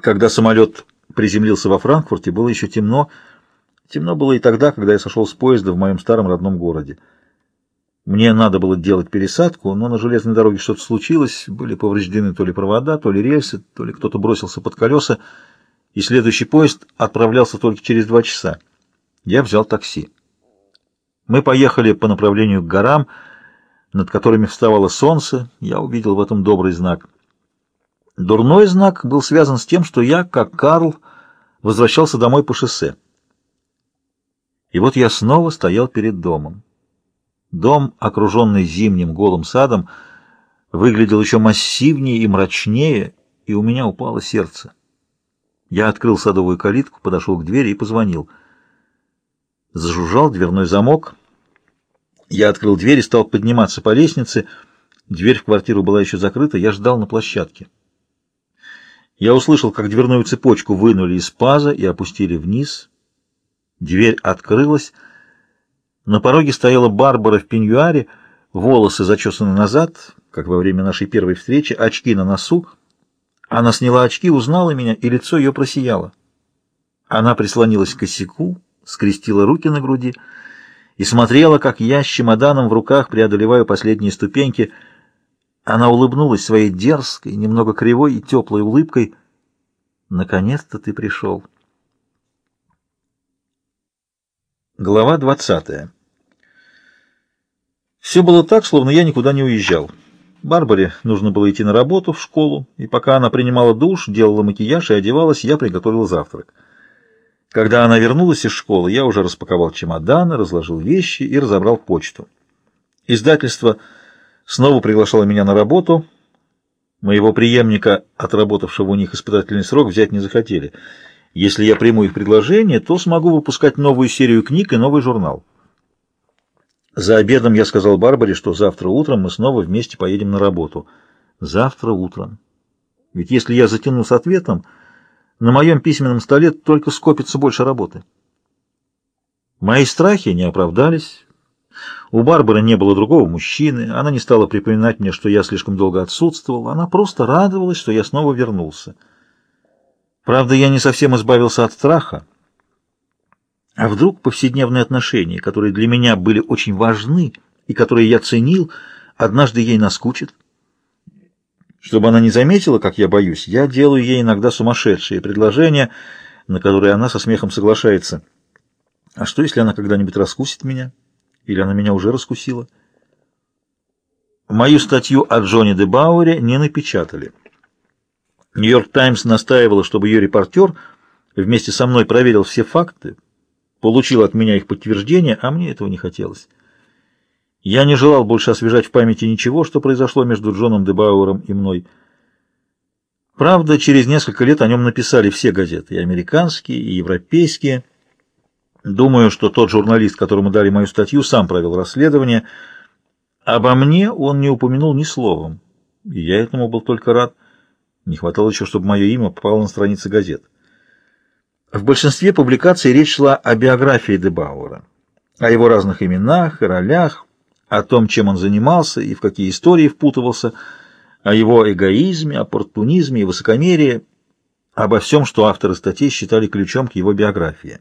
Когда самолет приземлился во Франкфурте, было еще темно. Темно было и тогда, когда я сошел с поезда в моем старом родном городе. Мне надо было делать пересадку, но на железной дороге что-то случилось, были повреждены то ли провода, то ли рельсы, то ли кто-то бросился под колеса, и следующий поезд отправлялся только через два часа. Я взял такси. Мы поехали по направлению к горам, над которыми вставало солнце, я увидел в этом добрый знак. Дурной знак был связан с тем, что я, как Карл, возвращался домой по шоссе. И вот я снова стоял перед домом. Дом, окруженный зимним голым садом, выглядел еще массивнее и мрачнее, и у меня упало сердце. Я открыл садовую калитку, подошел к двери и позвонил. Зажужжал дверной замок. Я открыл дверь и стал подниматься по лестнице. Дверь в квартиру была еще закрыта, я ждал на площадке. Я услышал, как дверную цепочку вынули из паза и опустили вниз. Дверь открылась. На пороге стояла Барбара в пеньюаре, волосы зачесаны назад, как во время нашей первой встречи, очки на носу. Она сняла очки, узнала меня, и лицо ее просияло. Она прислонилась к косяку, скрестила руки на груди и смотрела, как я с чемоданом в руках преодолеваю последние ступеньки — она улыбнулась своей дерзкой, немного кривой и теплой улыбкой. «Наконец-то ты пришел». Глава двадцатая. Все было так, словно я никуда не уезжал. Барбаре нужно было идти на работу, в школу, и пока она принимала душ, делала макияж и одевалась, я приготовил завтрак. Когда она вернулась из школы, я уже распаковал чемоданы, разложил вещи и разобрал почту. Издательство снова приглашала меня на работу. Моего преемника, отработавшего у них испытательный срок, взять не захотели. Если я приму их предложение, то смогу выпускать новую серию книг и новый журнал. За обедом я сказал Барбаре, что завтра утром мы снова вместе поедем на работу. Завтра утром. Ведь если я затяну с ответом, на моем письменном столе только скопится больше работы. Мои страхи не оправдались. У Барбары не было другого мужчины, она не стала припоминать мне, что я слишком долго отсутствовал, она просто радовалась, что я снова вернулся. Правда, я не совсем избавился от страха. А вдруг повседневные отношения, которые для меня были очень важны и которые я ценил, однажды ей наскучат? Чтобы она не заметила, как я боюсь, я делаю ей иногда сумасшедшие предложения, на которые она со смехом соглашается. А что, если она когда-нибудь раскусит меня?» Или она меня уже раскусила? Мою статью о Джонни де Бауэре не напечатали. Нью-Йорк Таймс настаивала, чтобы ее репортер вместе со мной проверил все факты, получил от меня их подтверждение, а мне этого не хотелось. Я не желал больше освежать в памяти ничего, что произошло между Джоном де Бауэром и мной. Правда, через несколько лет о нем написали все газеты, и американские, и европейские, Думаю, что тот журналист, которому дали мою статью, сам провел расследование. Обо мне он не упомянул ни словом, и я этому был только рад. Не хватало еще, чтобы мое имя попало на страницы газет. В большинстве публикаций речь шла о биографии Дебауэра, о его разных именах и ролях, о том, чем он занимался и в какие истории впутывался, о его эгоизме, оппортунизме и высокомерии, обо всем, что авторы статей считали ключом к его биографии.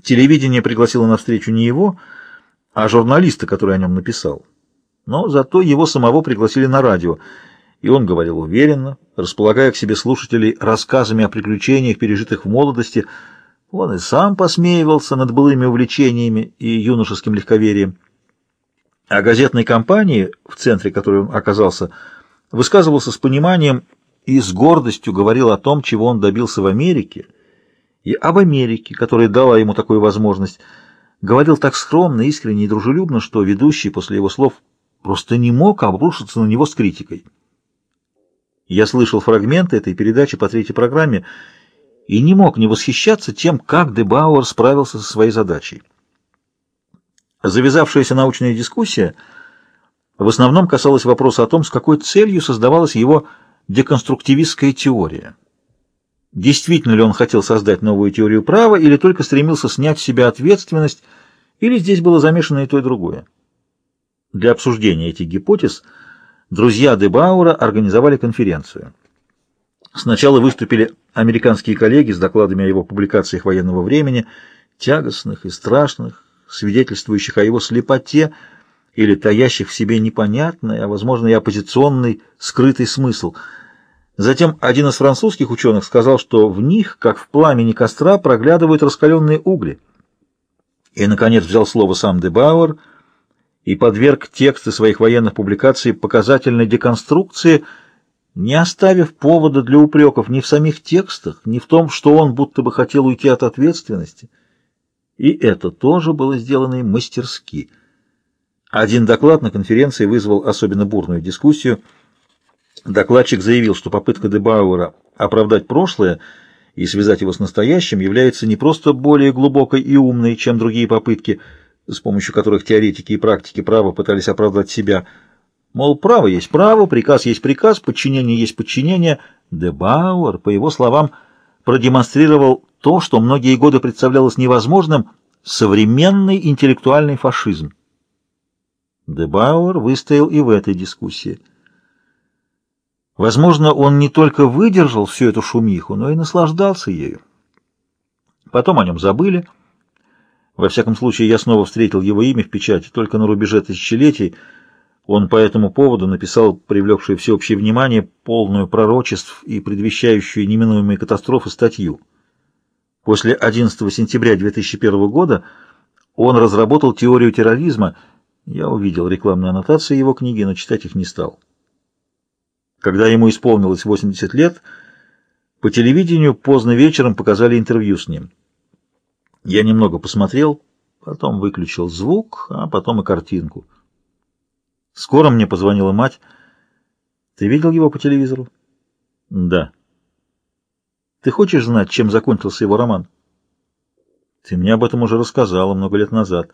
Телевидение пригласило на встречу не его, а журналиста, который о нем написал. Но зато его самого пригласили на радио, и он говорил уверенно, располагая к себе слушателей рассказами о приключениях, пережитых в молодости. Он и сам посмеивался над былыми увлечениями и юношеским легковерием. О газетной компании, в центре которой он оказался, высказывался с пониманием и с гордостью говорил о том, чего он добился в Америке – и об Америке, которая дала ему такую возможность, говорил так скромно, искренне и дружелюбно, что ведущий после его слов просто не мог обрушиться на него с критикой. Я слышал фрагменты этой передачи по третьей программе и не мог не восхищаться тем, как Дебауэр справился со своей задачей. Завязавшаяся научная дискуссия в основном касалась вопроса о том, с какой целью создавалась его деконструктивистская теория. Действительно ли он хотел создать новую теорию права или только стремился снять с себя ответственность, или здесь было замешано и то, и другое? Для обсуждения этих гипотез друзья Дебаура организовали конференцию. Сначала выступили американские коллеги с докладами о его публикациях военного времени, тягостных и страшных, свидетельствующих о его слепоте или таящих в себе непонятный, а, возможно, и оппозиционный скрытый смысл. Затем один из французских ученых сказал, что в них, как в пламени костра, проглядывают раскаленные угли. И, наконец, взял слово сам Дебауэр и подверг тексты своих военных публикаций показательной деконструкции – не оставив повода для упреков ни в самих текстах, ни в том, что он будто бы хотел уйти от ответственности. И это тоже было сделано им мастерски. Один доклад на конференции вызвал особенно бурную дискуссию. Докладчик заявил, что попытка Дебауэра оправдать прошлое и связать его с настоящим является не просто более глубокой и умной, чем другие попытки, с помощью которых теоретики и практики права пытались оправдать себя – Мол, право есть право, приказ есть приказ, подчинение есть подчинение. Дебауэр, по его словам, продемонстрировал то, что многие годы представлялось невозможным – современный интеллектуальный фашизм. Дебауэр выстоял и в этой дискуссии. Возможно, он не только выдержал всю эту шумиху, но и наслаждался ею. Потом о нем забыли. Во всяком случае, я снова встретил его имя в печати только на рубеже тысячелетий – он по этому поводу написал привлекшую всеобщее внимание, полную пророчеств и предвещающую неминуемые катастрофы статью. После 11 сентября 2001 года он разработал теорию терроризма. Я увидел рекламные аннотации его книги, но читать их не стал. Когда ему исполнилось 80 лет, по телевидению поздно вечером показали интервью с ним. Я немного посмотрел, потом выключил звук, а потом и картинку. Скоро мне позвонила мать. Ты видел его по телевизору? Да. Ты хочешь знать, чем закончился его роман? Ты мне об этом уже рассказала много лет назад.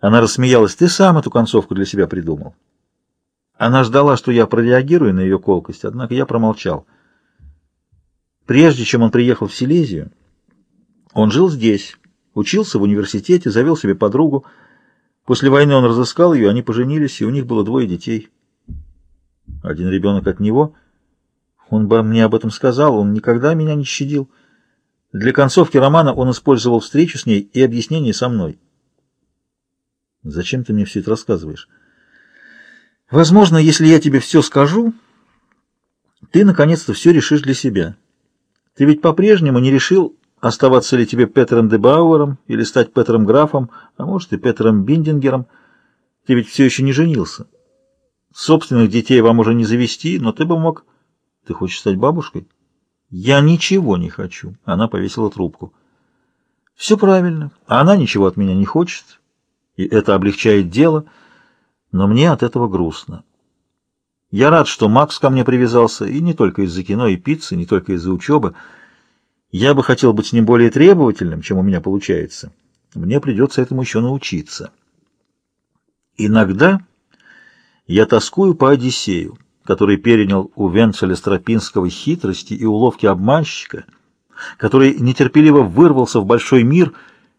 Она рассмеялась. Ты сам эту концовку для себя придумал. Она ждала, что я прореагирую на ее колкость, однако я промолчал. Прежде чем он приехал в Силезию, он жил здесь, учился в университете, завел себе подругу, После войны он разыскал ее, они поженились, и у них было двое детей. Один ребенок от него. Он бы мне об этом сказал, он никогда меня не щадил. Для концовки романа он использовал встречу с ней и объяснение со мной. Зачем ты мне все это рассказываешь? Возможно, если я тебе все скажу, ты наконец-то все решишь для себя. Ты ведь по-прежнему не решил, Оставаться ли тебе Петером де Бауэром или стать Петером Графом, а может и Петером Биндингером? Ты ведь все еще не женился. Собственных детей вам уже не завести, но ты бы мог... Ты хочешь стать бабушкой? Я ничего не хочу. Она повесила трубку. Все правильно. А она ничего от меня не хочет. И это облегчает дело. Но мне от этого грустно. Я рад, что Макс ко мне привязался, и не только из-за кино и пиццы, не только из-за учебы. Я бы хотел быть с ним более требовательным, чем у меня получается. Мне придется этому еще научиться. Иногда я тоскую по Одиссею, который перенял у Венцеля Стропинского хитрости и уловки обманщика, который нетерпеливо вырвался в большой мир,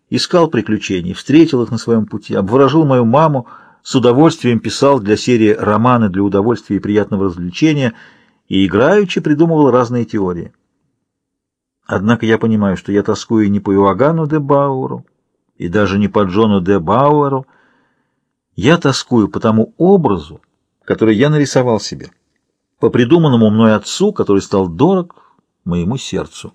искал приключений, встретил их на своем пути, обворожил мою маму, с удовольствием писал для серии романы для удовольствия и приятного развлечения и играючи придумывал разные теории. Однако я понимаю, что я тоскую не по Иоганну де Бауэру, и даже не по Джону де Бауэру. Я тоскую по тому образу, который я нарисовал себе, по придуманному мной отцу, который стал дорог моему сердцу.